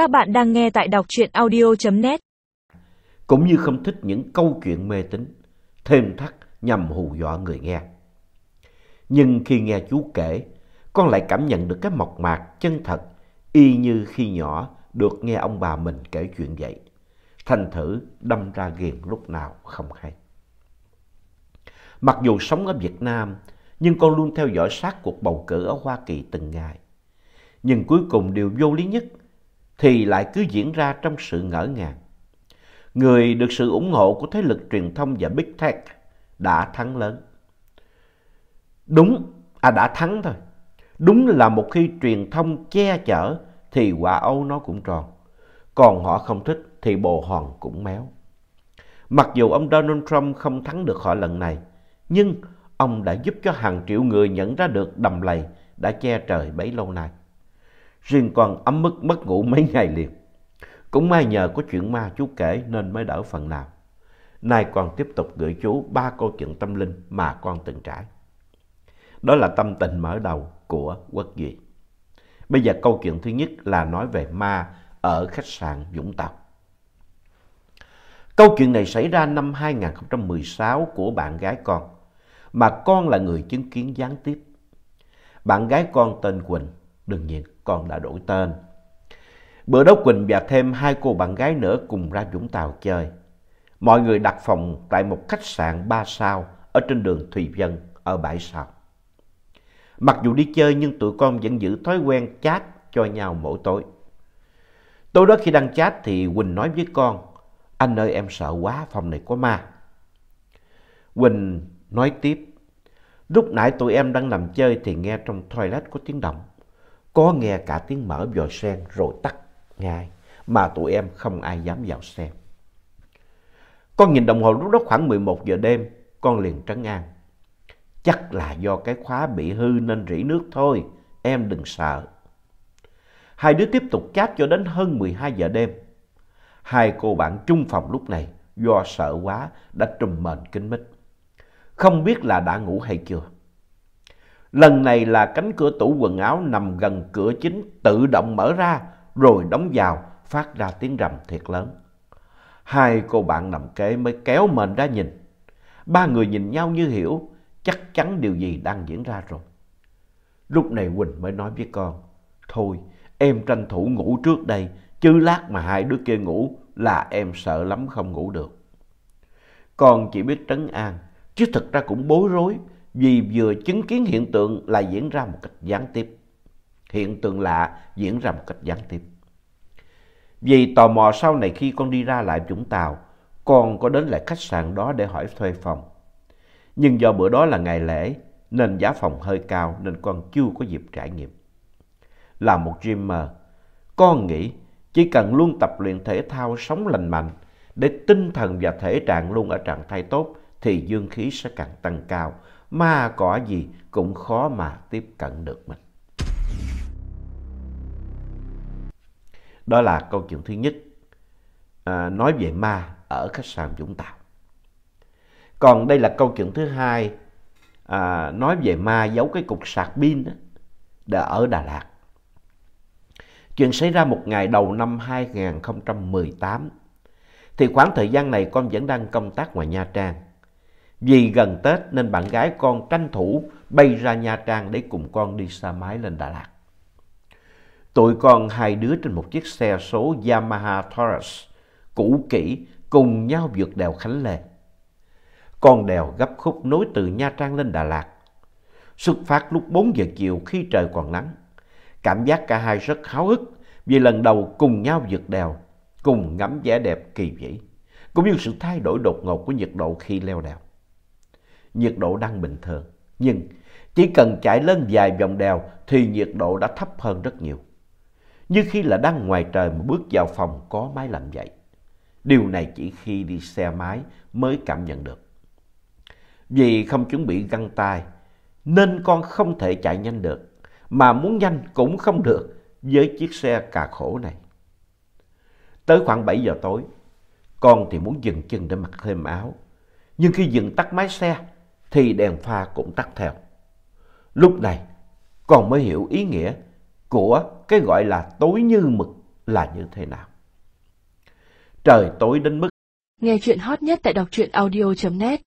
Các bạn đang nghe tại đọc truyện audio.net Cũng như không thích những câu chuyện mê tín, thêm thắt nhằm hù dọa người nghe. Nhưng khi nghe chú kể, con lại cảm nhận được cái mộc mạc chân thật, y như khi nhỏ được nghe ông bà mình kể chuyện vậy. Thành thử đâm ra ghiền lúc nào không hay. Mặc dù sống ở Việt Nam, nhưng con luôn theo dõi sát cuộc bầu cử ở Hoa Kỳ từng ngày. Nhưng cuối cùng điều vô lý nhất thì lại cứ diễn ra trong sự ngỡ ngàng. Người được sự ủng hộ của thế lực truyền thông và Big Tech đã thắng lớn. Đúng, à đã thắng thôi. Đúng là một khi truyền thông che chở thì quả âu nó cũng tròn. Còn họ không thích thì bồ hòn cũng méo. Mặc dù ông Donald Trump không thắng được họ lần này, nhưng ông đã giúp cho hàng triệu người nhận ra được đầm lầy đã che trời bấy lâu nay. Riêng con ấm mức mất ngủ mấy ngày liền. Cũng may nhờ có chuyện ma chú kể nên mới đỡ phần nào. Nay con tiếp tục gửi chú ba câu chuyện tâm linh mà con từng trải. Đó là tâm tình mở đầu của Quốc Duy. Bây giờ câu chuyện thứ nhất là nói về ma ở khách sạn Vũng Tàu. Câu chuyện này xảy ra năm 2016 của bạn gái con, mà con là người chứng kiến gián tiếp. Bạn gái con tên Quỳnh, đương nhiên con đã đổi tên. Bữa đó Quỳnh và thêm hai cô bạn gái nữa cùng ra Vũng Tàu chơi. Mọi người đặt phòng tại một khách sạn 3 sao ở trên đường Thùy Vân ở bãi Sào. Mặc dù đi chơi nhưng tụi con vẫn giữ thói quen chat cho nhau mỗi tối. Tối đó khi đang chat thì Quỳnh nói với con, anh ơi em sợ quá phòng này có ma. Quỳnh nói tiếp, lúc nãy tụi em đang nằm chơi thì nghe trong toilet có tiếng động. Có nghe cả tiếng mở vòi sen rồi tắt ngay mà tụi em không ai dám vào xem. Con nhìn đồng hồ lúc đó khoảng 11 giờ đêm, con liền trấn an. Chắc là do cái khóa bị hư nên rỉ nước thôi, em đừng sợ. Hai đứa tiếp tục chat cho đến hơn 12 giờ đêm. Hai cô bạn chung phòng lúc này do sợ quá đã trùm mền kín mít. Không biết là đã ngủ hay chưa. Lần này là cánh cửa tủ quần áo nằm gần cửa chính tự động mở ra rồi đóng vào phát ra tiếng rầm thiệt lớn. Hai cô bạn nằm kế mới kéo mền ra nhìn. Ba người nhìn nhau như hiểu chắc chắn điều gì đang diễn ra rồi. Lúc này Quỳnh mới nói với con, thôi em tranh thủ ngủ trước đây, chứ lát mà hai đứa kia ngủ là em sợ lắm không ngủ được. Con chỉ biết trấn an, chứ thực ra cũng bối rối vì vừa chứng kiến hiện tượng là diễn ra một cách gián tiếp. Hiện tượng lạ diễn ra một cách gián tiếp. Vì tò mò sau này khi con đi ra lại Vũng Tàu, con có đến lại khách sạn đó để hỏi thuê phòng. Nhưng do bữa đó là ngày lễ nên giá phòng hơi cao nên con chưa có dịp trải nghiệm. Là một dreamer, con nghĩ chỉ cần luôn tập luyện thể thao sống lành mạnh để tinh thần và thể trạng luôn ở trạng thái tốt thì dương khí sẽ càng tăng cao, ma cỏ gì cũng khó mà tiếp cận được mình. Đó là câu chuyện thứ nhất, à, nói về ma ở khách sạn Vũng Tàu. Còn đây là câu chuyện thứ hai, à, nói về ma giấu cái cục sạc pin đó, ở Đà Lạt. Chuyện xảy ra một ngày đầu năm 2018. Thì khoảng thời gian này con vẫn đang công tác ngoài Nha Trang. Vì gần Tết nên bạn gái con tranh thủ bay ra Nha Trang để cùng con đi xa máy lên Đà Lạt. Tụi con hai đứa trên một chiếc xe số Yamaha Taurus cũ kỹ cùng nhau vượt đèo Khánh Lê. Con đèo gấp khúc nối từ Nha Trang lên Đà Lạt. Xuất phát lúc 4 giờ chiều khi trời còn nắng. Cảm giác cả hai rất háo hức vì lần đầu cùng nhau vượt đèo, cùng ngắm vẻ đẹp kỳ vĩ, cũng như sự thay đổi đột ngột của nhiệt độ khi leo đèo. Nhiệt độ đang bình thường, nhưng chỉ cần chạy lên vài vòng đèo thì nhiệt độ đã thấp hơn rất nhiều. Như khi là đang ngoài trời mà bước vào phòng có máy lạnh vậy. Điều này chỉ khi đi xe máy mới cảm nhận được. Vì không chuẩn bị găng tay, nên con không thể chạy nhanh được, mà muốn nhanh cũng không được với chiếc xe cà khổ này. Tới khoảng 7 giờ tối, con thì muốn dừng chân để mặc thêm áo. Nhưng khi dừng tắt máy xe, thì đèn pha cũng tắt theo. Lúc này, con mới hiểu ý nghĩa của cái gọi là tối như mực là như thế nào. Trời tối đến mức Nghe chuyện hot nhất tại đọc truyện audio.net